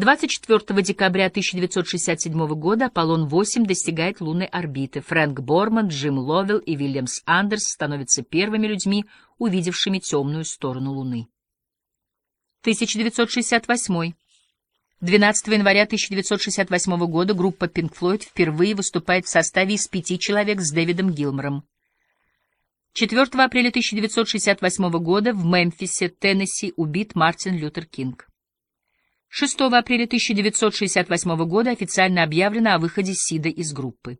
24 декабря 1967 года Аполлон-8 достигает лунной орбиты. Фрэнк Борман, Джим Ловелл и Вильямс Андерс становятся первыми людьми, увидевшими темную сторону Луны. 1968. 12 января 1968 года группа Pink Floyd впервые выступает в составе из пяти человек с Дэвидом Гилмором. 4 апреля 1968 года в Мемфисе, Теннесси, убит Мартин Лютер Кинг. 6 апреля 1968 года официально объявлено о выходе Сида из группы.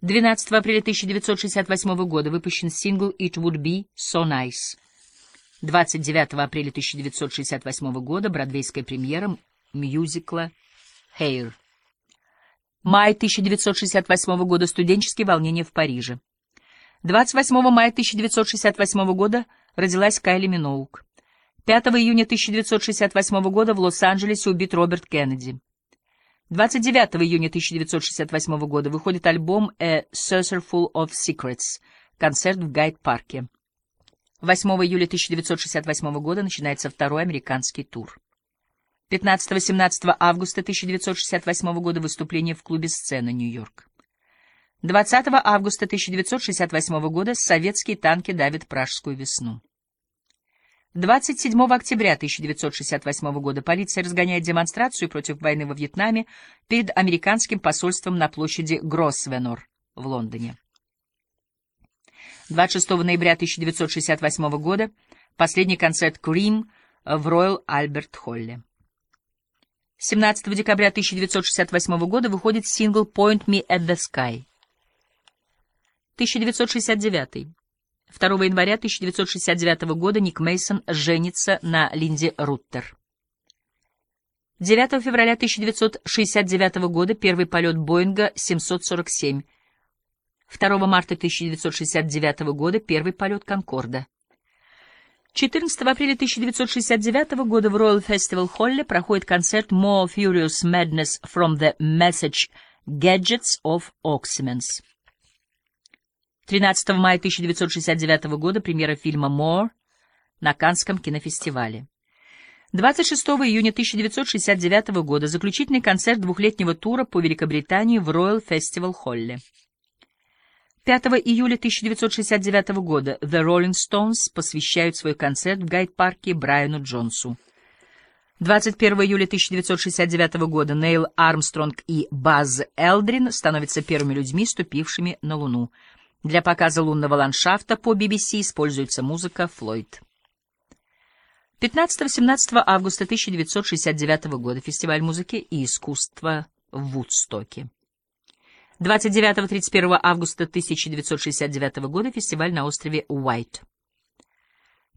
12 апреля 1968 года выпущен сингл «It Would Be So Nice». 29 апреля 1968 года бродвейская премьера мюзикла «Hair». Май 1968 года студенческие волнения в Париже. 28 мая 1968 года родилась Кайли Миноук. 5 июня 1968 года в Лос-Анджелесе убит Роберт Кеннеди. 29 июня 1968 года выходит альбом «A Saucerful of Secrets» концерт в Гайд-парке. 8 июля 1968 года начинается второй американский тур. 15-18 августа 1968 года выступление в клубе «Сцена» Нью-Йорк. 20 августа 1968 года советские танки давят Пражскую весну. 27 октября 1968 года полиция разгоняет демонстрацию против войны во Вьетнаме перед американским посольством на площади Гроссвенор в Лондоне. 26 ноября 1968 года последний концерт Cream в Royal Albert Холле. 17 декабря 1968 года выходит сингл Point Me at the Sky. 1969. 2 января 1969 года Ник Мейсон женится на Линде Руттер. 9 февраля 1969 года первый полет Боинга 747. 2 марта 1969 года первый полет Конкорда. 14 апреля 1969 года в Royal Festival Холле проходит концерт More Furious Madness from the Message Gadgets of Oxymens. 13 мая 1969 года премьера фильма «More» на Канском кинофестивале. 26 июня 1969 года заключительный концерт двухлетнего тура по Великобритании в Royal Festival Холле. 5 июля 1969 года The Rolling Stones посвящают свой концерт в гайд-парке Брайану Джонсу. 21 июля 1969 года Нейл Армстронг и Баз Элдрин становятся первыми людьми, ступившими на Луну. Для показа лунного ландшафта по BBC используется музыка Флойд. 15-17 августа 1969 года фестиваль музыки и искусства в Вудстоке. 29-31 августа 1969 года фестиваль на острове Уайт.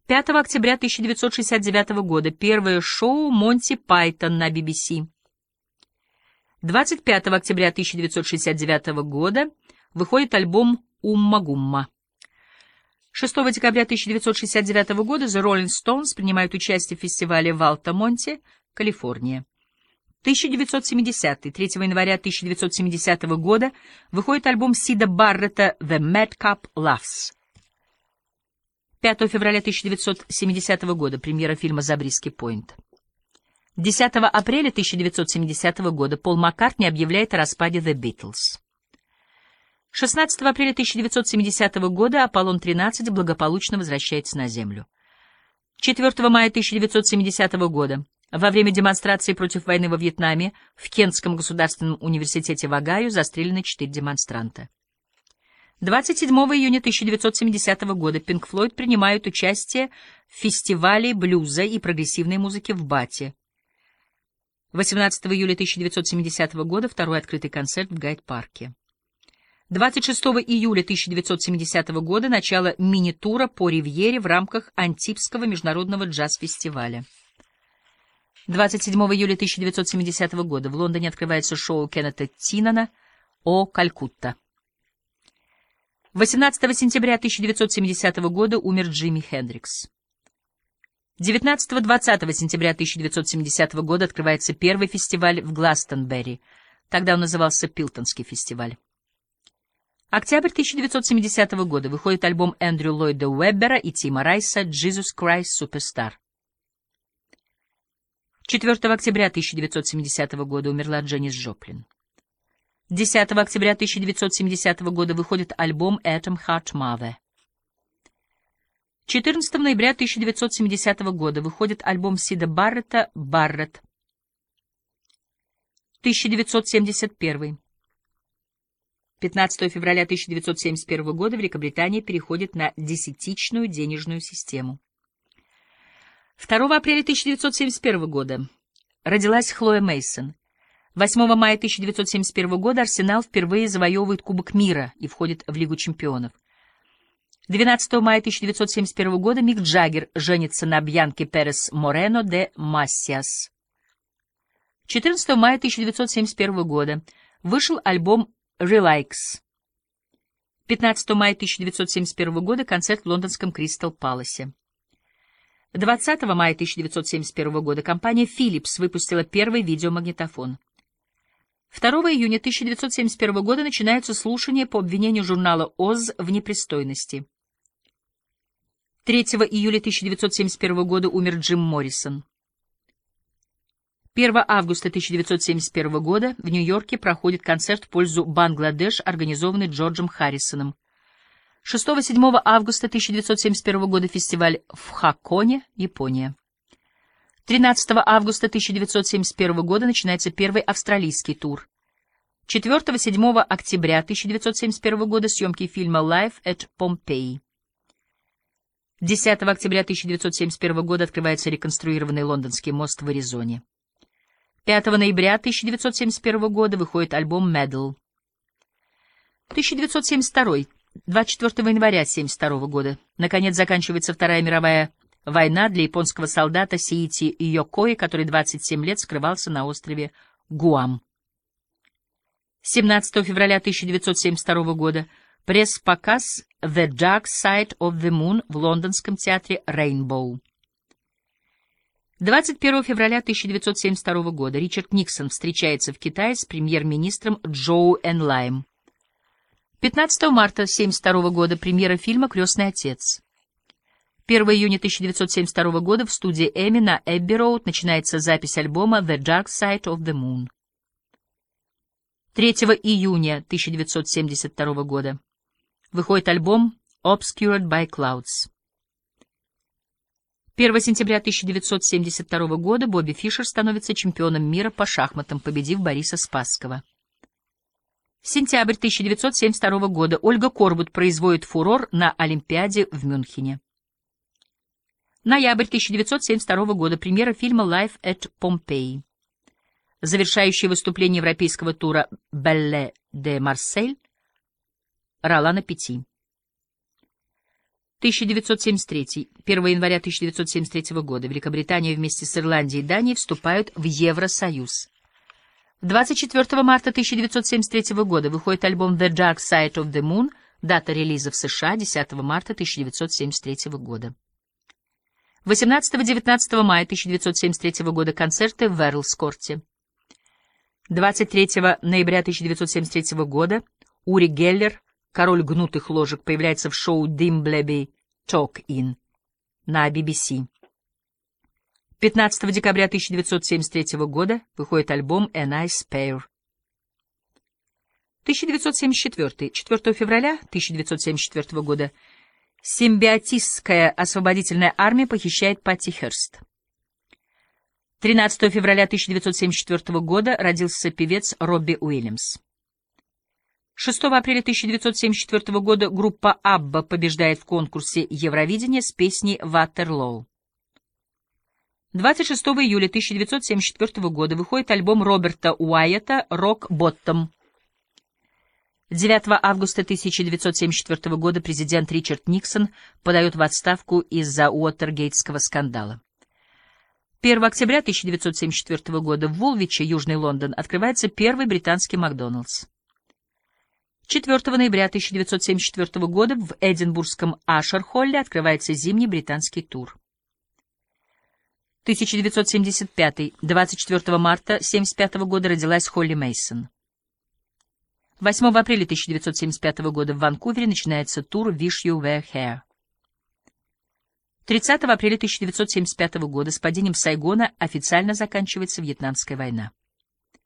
5 октября 1969 года первое шоу Монти Пайтон на BBC. 25 октября 1969 года выходит альбом «Умма-гумма». 6 декабря 1969 года The Rolling Stones принимают участие в фестивале в Алта-Монте, Калифорния. 1970 3 января 1970 года выходит альбом Сида Баррета «The Madcap Loves». 5 февраля 1970 года премьера фильма «Забриски Пойнт». 10 апреля 1970 года Пол Маккартни объявляет о распаде The Beatles. 16 апреля 1970 года Аполлон-13 благополучно возвращается на Землю. 4 мая 1970 года во время демонстрации против войны во Вьетнаме в Кентском государственном университете в Огайо застрелены четыре демонстранта. 27 июня 1970 года Пинк Флойд принимают участие в фестивале блюза и прогрессивной музыки в Бате. 18 июля 1970 года второй открытый концерт в Гайд-парке. 26 июля 1970 года начало мини-тура по Ривьере в рамках Антипского международного джаз-фестиваля. 27 июля 1970 года в Лондоне открывается шоу Кеннета Тинана «О Калькутта». 18 сентября 1970 года умер Джимми Хендрикс. 19-20 сентября 1970 года открывается первый фестиваль в Гластонберри. Тогда он назывался Пилтонский фестиваль. Октябрь 1970 года выходит альбом Эндрю Ллойда Уэббера и Тима Райса «Jesus Christ Superstar». 4 октября 1970 года умерла Дженнис Джоплин. 10 октября 1970 года выходит альбом «Atom Heart Mother». 14 ноября 1970 года выходит альбом Сида Баррета «Баррет». 1971. 15 февраля 1971 года Великобритания переходит на десятичную денежную систему. 2 апреля 1971 года родилась Хлоя Мейсон. 8 мая 1971 года Арсенал впервые завоевывает Кубок мира и входит в Лигу чемпионов. 12 мая 1971 года Мик Джаггер женится на Бьянке Перес Морено де Массиас. 14 мая 1971 года вышел альбом «Relax». 15 мая 1971 года концерт в лондонском Кристал Паласе. 20 мая 1971 года компания Philips выпустила первый видеомагнитофон. 2 июня 1971 года начинаются слушания по обвинению журнала «Оз» в непристойности. 3 июля 1971 года умер Джим Моррисон. 1 августа 1971 года в Нью-Йорке проходит концерт в пользу Бангладеш, организованный Джорджем Харрисоном. 6-7 августа 1971 года фестиваль в Хаконе, Япония. 13 августа 1971 года начинается первый австралийский тур. 4-7 октября 1971 года съемки фильма «Life at Pompeii». 10 октября 1971 года открывается реконструированный лондонский мост в Аризоне. 5 ноября 1971 года выходит альбом «Medal». 1972 24 января 1972 года. Наконец заканчивается Вторая мировая война для японского солдата Сиити Йокои, который 27 лет скрывался на острове Гуам. 17 февраля 1972 года пресс-показ «The Dark Side of the Moon» в лондонском театре Rainbow. 21 февраля 1972 года Ричард Никсон встречается в Китае с премьер-министром Джоу Энлайм. 15 марта 1972 года премьера фильма «Крестный отец». 1 июня 1972 года в студии Эми на Эбби-Роуд начинается запись альбома «The Dark Side of the Moon». 3 июня 1972 года выходит альбом «Obscured by Clouds». 1 сентября 1972 года Бобби Фишер становится чемпионом мира по шахматам, победив Бориса Спасского. Сентябрь 1972 года. Ольга Корбут производит фурор на Олимпиаде в Мюнхене. Ноябрь 1972 года. Премьера фильма «Life at Pompeii». Завершающее выступление европейского тура «Белле де Марсель» Ролана Пяти. 1973. 1 января 1973 года. Великобритания вместе с Ирландией и Данией вступают в Евросоюз. 24 марта 1973 года выходит альбом The Dark Side of the Moon, дата релиза в США 10 марта 1973 года. 18-19 мая 1973 года концерты в Верлскорте. 23 ноября 1973 года Ури Геллер, король гнутых ложек, появляется в шоу Talk In на BBC. 15 декабря 1973 года выходит альбом A Nice Pair. 1974. 4 февраля 1974 года симбиотистская освободительная армия похищает Патти Херст. 13 февраля 1974 года родился певец Робби Уильямс. 6 апреля 1974 года группа «Абба» побеждает в конкурсе Евровидения с песней «Ватерлоу». 26 июля 1974 года выходит альбом Роберта Уайета «Рок Боттом». 9 августа 1974 года президент Ричард Никсон подает в отставку из-за Уотергейтского скандала. 1 октября 1974 года в Вулвиче, Южный Лондон, открывается первый британский Макдоналдс. 4 ноября 1974 года в Эдинбургском Ашер-Холле открывается зимний британский тур. 1975. 24 марта 1975 года родилась Холли Мейсон. 8 апреля 1975 года в Ванкувере начинается тур «Wish You Were Here». 30 апреля 1975 года с падением Сайгона официально заканчивается Вьетнамская война.